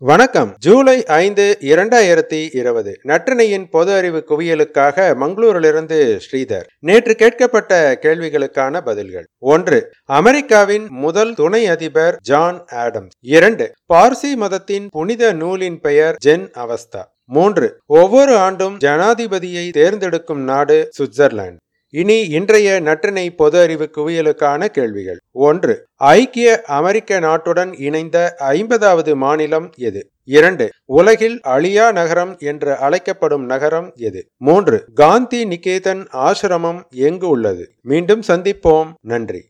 வணக்கம். ஜூலை ஐந்து இரண்டாயிரத்தி இருபது. நற்றினையின் பொது அறிவு குவியலுக்காக மங்களூரிலிருந்து ஸ்ரீதர். நேற்று கேட்கப்பட்ட கேள்விகளுக்கான பதில்கள். ஒன்று அமெரிக்காவின் முதல் துணை அதிபர் ஜான் ஆடம்ஸ். இரண்டு பார்சி மதத்தின் புனித நூலின் பெயர் ஜென் அவஸ்தா. மூன்று ஒவ்வொரு ஆண்டும் ஜனாதிபதியை தேர்ந்தெடுக்கும் நாடு சுவிட்சர்லாந்து. இனி இன்றைய நற்றினை பொது அறிவு குவியலுக்கான கேள்விகள். ஒன்று ஐக்கிய அமெரிக்க நாட்டுடன் இணைந்த ஐம்பதாவது மாநிலம் எது? இரண்டு உலகில் அழியா நகரம் என்று அழைக்கப்படும் நகரம் எது? மூன்று காந்தி நிகேதன் ஆசிரமம் எங்கு உள்ளது? மீண்டும் சந்திப்போம். நன்றி.